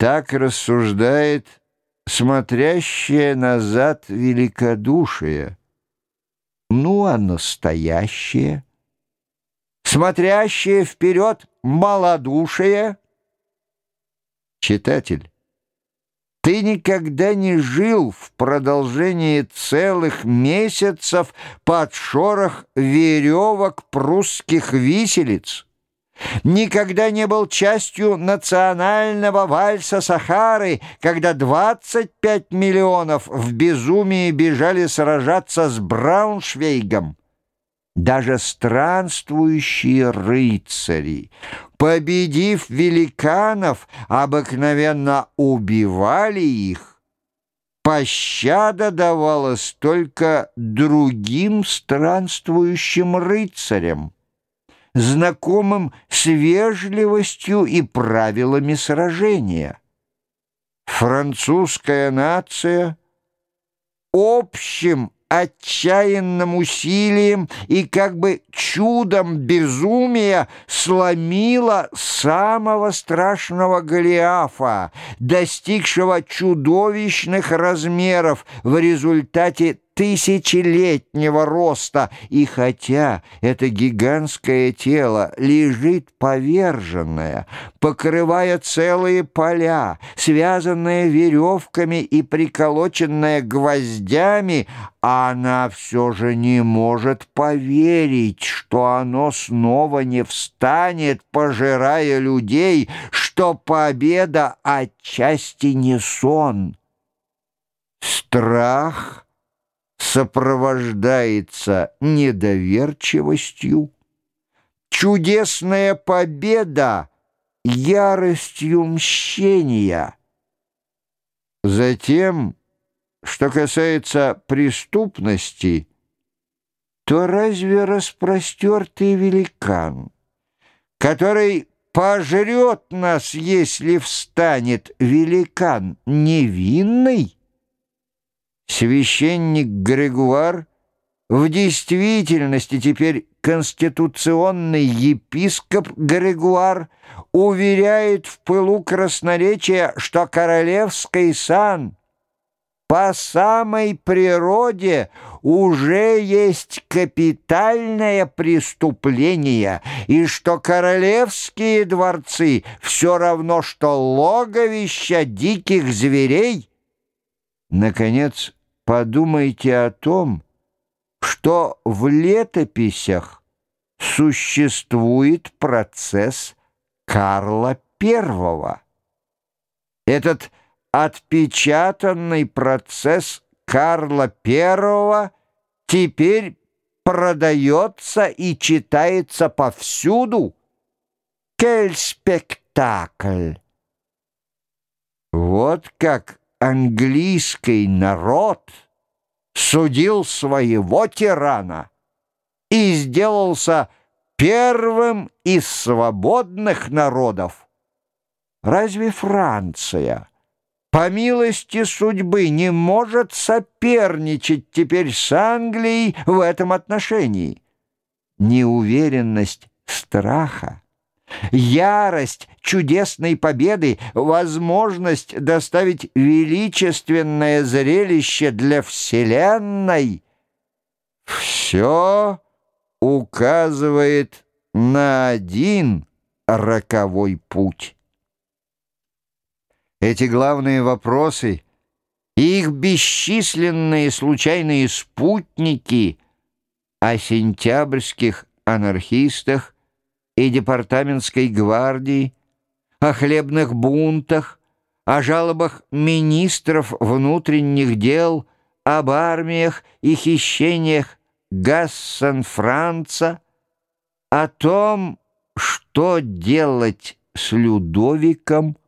Так рассуждает смотрящее назад великодушие. Ну, а настоящее? Смотрящее вперед малодушие? Читатель, ты никогда не жил в продолжении целых месяцев под шорох веревок прусских виселиц никогда не был частью национального вальса Сахары, когда 25 миллионов в безумии бежали сражаться с Брауншвейгом. Даже странствующие рыцари, победив великанов, обыкновенно убивали их. Пощада давалась только другим странствующим рыцарям знакомым с вежливостью и правилами сражения. Французская нация общим отчаянным усилием и как бы чудом безумия сломила самого страшного Голиафа, достигшего чудовищных размеров в результате тысячелетнего роста, и хотя это гигантское тело лежит поверженное, покрывая целые поля, связанное веревками и приколоченное гвоздями, она все же не может поверить, что оно снова не встанет, пожирая людей, что победа отчасти не сон. Страх — сопровождается недоверчивостью, чудесная победа яростью мщения. Затем, что касается преступности, то разве распростертый великан, который пожрет нас, если встанет великан невинный, Священник Грегуар в действительности теперь конституционный епископ Грегуар уверяет в пылу красноречия, что королевский сан по самой природе уже есть капитальное преступление, и что королевские дворцы все равно, что логовища диких зверей. Наконец, подумайте о том, что в летописях существует процесс Карла I. Этот отпечатанный процесс Карла I теперь продается и читается повсюду. Кель спектакль! Вот как английский народ судил своего тирана и сделался первым из свободных народов. Разве Франция, по милости судьбы, не может соперничать теперь с Англией в этом отношении? Неуверенность страха ярость чудесной победы, возможность доставить величественное зрелище для Вселенной — все указывает на один роковой путь. Эти главные вопросы и их бесчисленные случайные спутники о сентябрьских анархистах — и департаментской гвардии, о хлебных бунтах, о жалобах министров внутренних дел, об армиях и хищениях Гассен-Франца, о том, что делать с Людовиком,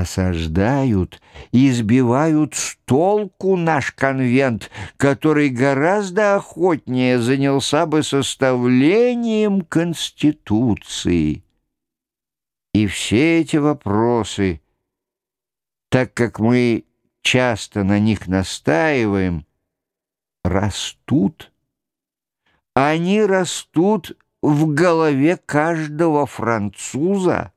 осаждают и избивают с толку наш конвент, который гораздо охотнее занялся бы составлением Конституции. И все эти вопросы, так как мы часто на них настаиваем, растут. Они растут в голове каждого француза,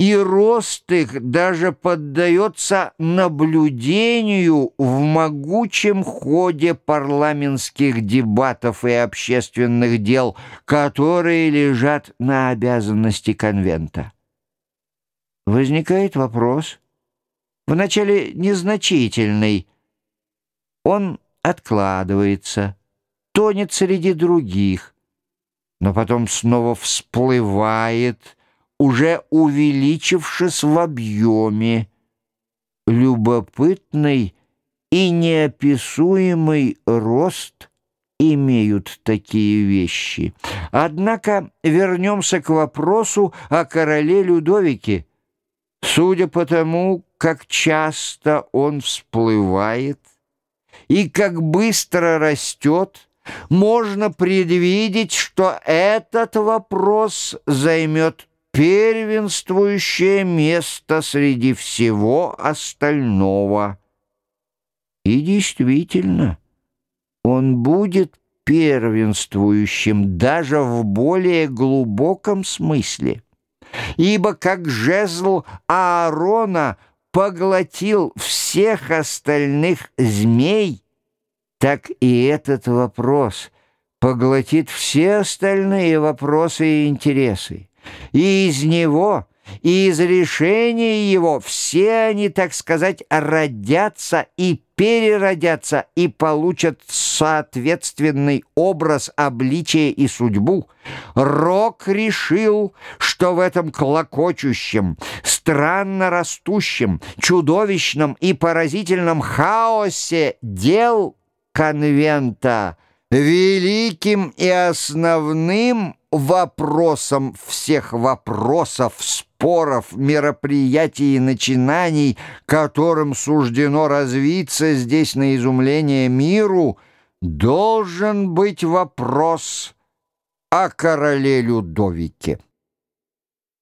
и рост их даже поддается наблюдению в могучем ходе парламентских дебатов и общественных дел, которые лежат на обязанности конвента. Возникает вопрос, вначале незначительный, он откладывается, тонет среди других, но потом снова всплывает – уже увеличившись в объеме. Любопытный и неописуемый рост имеют такие вещи. Однако вернемся к вопросу о короле Людовике. Судя по тому, как часто он всплывает и как быстро растет, можно предвидеть, что этот вопрос займет первенствующее место среди всего остального. И действительно, он будет первенствующим даже в более глубоком смысле, ибо как жезл Аарона поглотил всех остальных змей, так и этот вопрос поглотит все остальные вопросы и интересы и из него, и из решения его все они, так сказать, родятся и переродятся и получат соответственный образ, обличия и судьбу. Рок решил, что в этом клокочущем, странно растущем, чудовищном и поразительном хаосе дел конвента великим и основным вопросом всех вопросов, споров, мероприятий и начинаний, которым суждено развиться здесь на изумление миру, должен быть вопрос о короле Людовике.